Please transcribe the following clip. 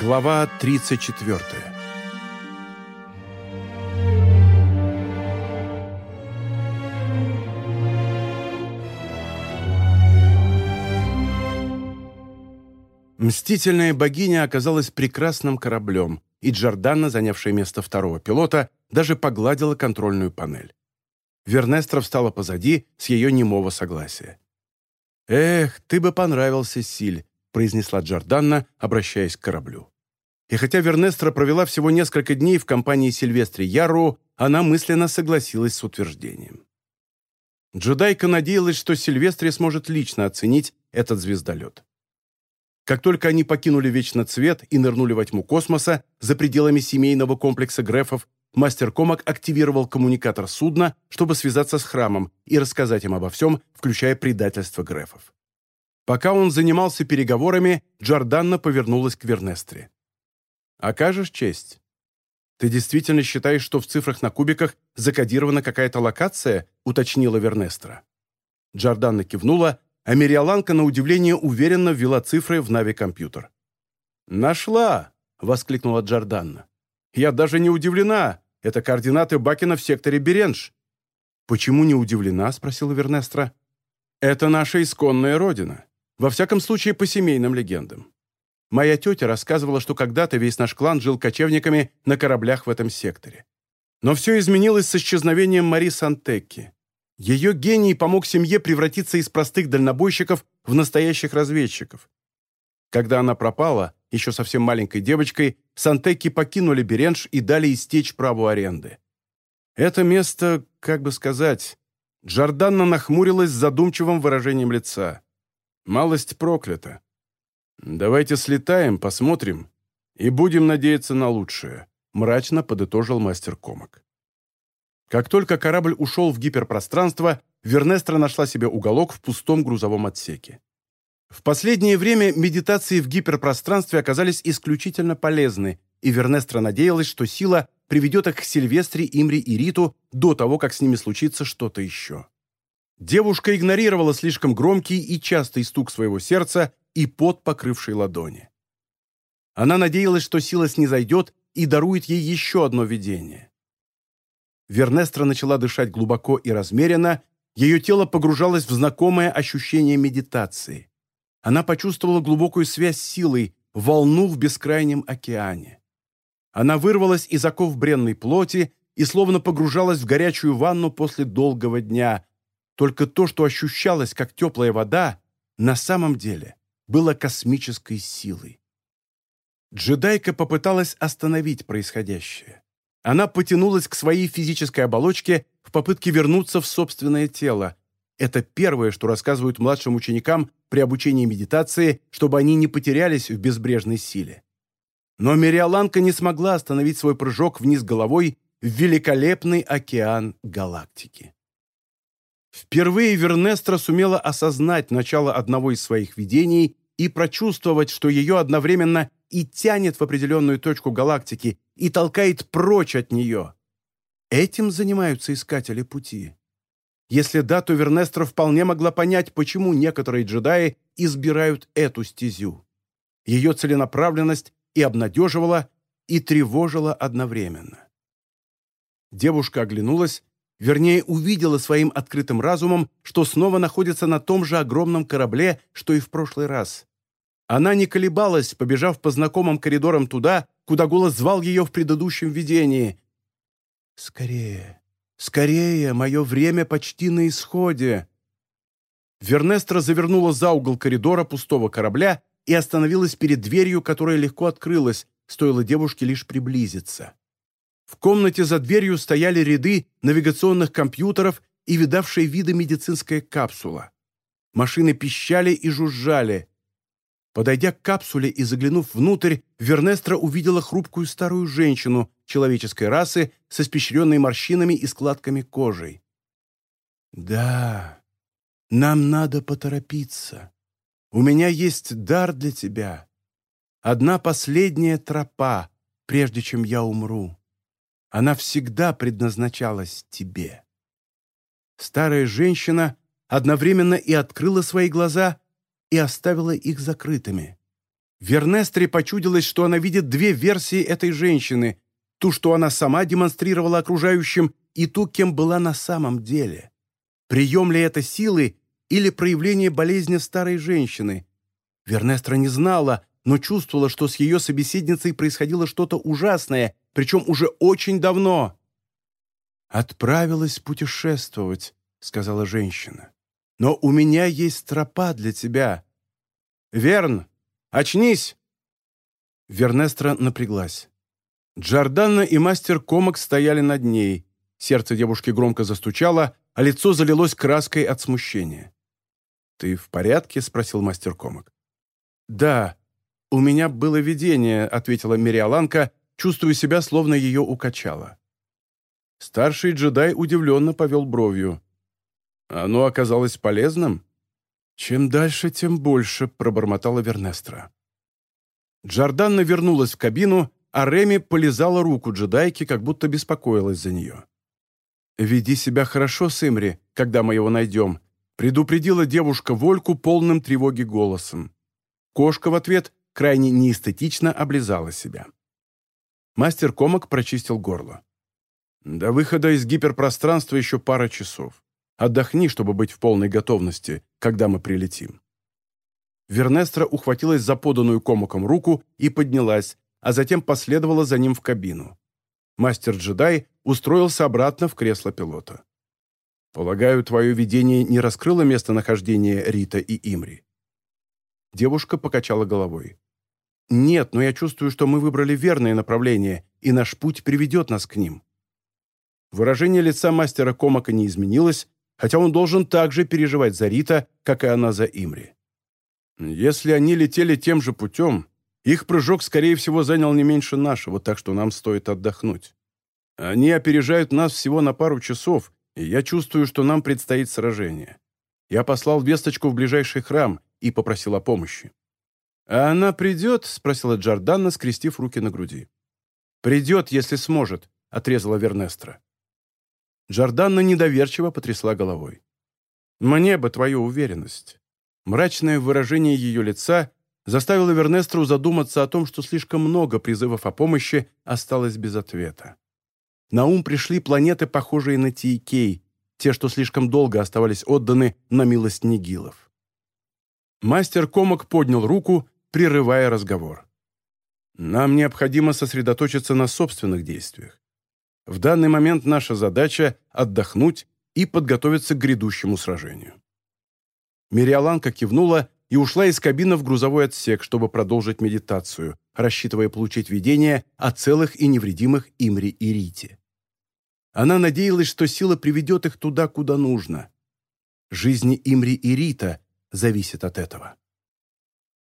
Глава 34 Мстительная богиня оказалась прекрасным кораблем, и Джорданна, занявшая место второго пилота, даже погладила контрольную панель. Вернестра встала позади с ее немого согласия. «Эх, ты бы понравился, Силь», — произнесла Джорданна, обращаясь к кораблю. И хотя Вернестра провела всего несколько дней в компании Сильвестри Яру, она мысленно согласилась с утверждением. Джедайка надеялась, что Сильвестри сможет лично оценить этот звездолет. Как только они покинули Вечно Цвет и нырнули во тьму космоса за пределами семейного комплекса Грефов, мастер Комак активировал коммуникатор судна, чтобы связаться с храмом и рассказать им обо всем, включая предательство Грефов. Пока он занимался переговорами, Джорданна повернулась к Вернестре. «Окажешь честь?» «Ты действительно считаешь, что в цифрах на кубиках закодирована какая-то локация?» — уточнила Вернестра. Джорданна кивнула, а Мириаланка, на удивление, уверенно ввела цифры в Нави-компьютер. «Нашла!» — воскликнула Джорданна. «Я даже не удивлена. Это координаты Бакина в секторе Беренж». «Почему не удивлена?» — спросила Вернестра. «Это наша исконная родина. Во всяком случае, по семейным легендам. Моя тетя рассказывала, что когда-то весь наш клан жил кочевниками на кораблях в этом секторе. Но все изменилось с исчезновением Мари Сантекки. Ее гений помог семье превратиться из простых дальнобойщиков в настоящих разведчиков. Когда она пропала, еще совсем маленькой девочкой, Сантеки покинули Беренж и дали истечь праву аренды. Это место, как бы сказать... Джорданна нахмурилась с задумчивым выражением лица. Малость проклята. «Давайте слетаем, посмотрим и будем надеяться на лучшее», мрачно подытожил мастер Комок. Как только корабль ушел в гиперпространство, Вернестра нашла себе уголок в пустом грузовом отсеке. В последнее время медитации в гиперпространстве оказались исключительно полезны, и Вернестра надеялась, что сила приведет их к Сильвестре, Имри и Риту до того, как с ними случится что-то еще. Девушка игнорировала слишком громкий и частый стук своего сердца и пот, покрывший ладони. Она надеялась, что сила снизойдет и дарует ей еще одно видение. Вернестра начала дышать глубоко и размеренно, ее тело погружалось в знакомое ощущение медитации. Она почувствовала глубокую связь с силой, волну в бескрайнем океане. Она вырвалась из оков бренной плоти и словно погружалась в горячую ванну после долгого дня. Только то, что ощущалось как теплая вода, на самом деле было космической силой. Джедайка попыталась остановить происходящее. Она потянулась к своей физической оболочке в попытке вернуться в собственное тело. Это первое, что рассказывают младшим ученикам при обучении медитации, чтобы они не потерялись в безбрежной силе. Но Мириаланка не смогла остановить свой прыжок вниз головой в великолепный океан галактики. Впервые Вернестра сумела осознать начало одного из своих видений и прочувствовать, что ее одновременно и тянет в определенную точку галактики, и толкает прочь от нее. Этим занимаются искатели пути. Если да, то Вернестра вполне могла понять, почему некоторые джедаи избирают эту стезю. Ее целенаправленность и обнадеживала, и тревожила одновременно. Девушка оглянулась, вернее, увидела своим открытым разумом, что снова находится на том же огромном корабле, что и в прошлый раз. Она не колебалась, побежав по знакомым коридорам туда, куда голос звал ее в предыдущем видении. «Скорее, скорее, мое время почти на исходе!» Вернестра завернула за угол коридора пустого корабля и остановилась перед дверью, которая легко открылась, стоило девушке лишь приблизиться. В комнате за дверью стояли ряды навигационных компьютеров и видавшая виды медицинская капсула. Машины пищали и жужжали. Подойдя к капсуле и заглянув внутрь, Вернестра увидела хрупкую старую женщину человеческой расы с испещренной морщинами и складками кожей. «Да, нам надо поторопиться. У меня есть дар для тебя. Одна последняя тропа, прежде чем я умру. Она всегда предназначалась тебе». Старая женщина одновременно и открыла свои глаза, и оставила их закрытыми. Вернестре почудилось, что она видит две версии этой женщины, ту, что она сама демонстрировала окружающим, и ту, кем была на самом деле. Прием ли это силы или проявление болезни старой женщины? Вернестра не знала, но чувствовала, что с ее собеседницей происходило что-то ужасное, причем уже очень давно. «Отправилась путешествовать», — сказала женщина. «Но у меня есть тропа для тебя. Верн, очнись!» Вернестра напряглась. Джорданна и мастер Комок стояли над ней. Сердце девушки громко застучало, а лицо залилось краской от смущения. «Ты в порядке?» — спросил мастер Комок. «Да, у меня было видение», — ответила Мириаланка, чувствуя себя, словно ее укачало. Старший джедай удивленно повел бровью. «Оно оказалось полезным?» «Чем дальше, тем больше», — пробормотала Вернестра. Джорданна вернулась в кабину, а Реми полизала руку джедайки, как будто беспокоилась за нее. «Веди себя хорошо, Сымри, когда мы его найдем», предупредила девушка Вольку полным тревоги голосом. Кошка в ответ крайне неэстетично облизала себя. Мастер Комок прочистил горло. До выхода из гиперпространства еще пара часов. Отдохни, чтобы быть в полной готовности, когда мы прилетим». Вернестра ухватилась за поданную комоком руку и поднялась, а затем последовала за ним в кабину. Мастер-джедай устроился обратно в кресло пилота. «Полагаю, твое видение не раскрыло местонахождение Рита и Имри?» Девушка покачала головой. «Нет, но я чувствую, что мы выбрали верное направление, и наш путь приведет нас к ним. Выражение лица мастера Комака не изменилось, хотя он должен также переживать за Рита, как и она за Имри. Если они летели тем же путем, их прыжок, скорее всего, занял не меньше нашего, так что нам стоит отдохнуть. Они опережают нас всего на пару часов, и я чувствую, что нам предстоит сражение. Я послал весточку в ближайший храм и попросил о помощи. «А она придет?» — спросила Джорданна, скрестив руки на груди. «Придет, если сможет», — отрезала Вернестра. Джорданна недоверчиво потрясла головой. «Мне бы твою уверенность». Мрачное выражение ее лица заставило Вернестру задуматься о том, что слишком много призывов о помощи осталось без ответа. На ум пришли планеты, похожие на Тиикей, те, что слишком долго оставались отданы на милость Нигилов. Мастер Комок поднял руку, прерывая разговор. «Нам необходимо сосредоточиться на собственных действиях. В данный момент наша задача – отдохнуть и подготовиться к грядущему сражению. Мириаланка кивнула и ушла из кабины в грузовой отсек, чтобы продолжить медитацию, рассчитывая получить видение о целых и невредимых Имре и Рите. Она надеялась, что сила приведет их туда, куда нужно. Жизни Имри и Рита зависят от этого.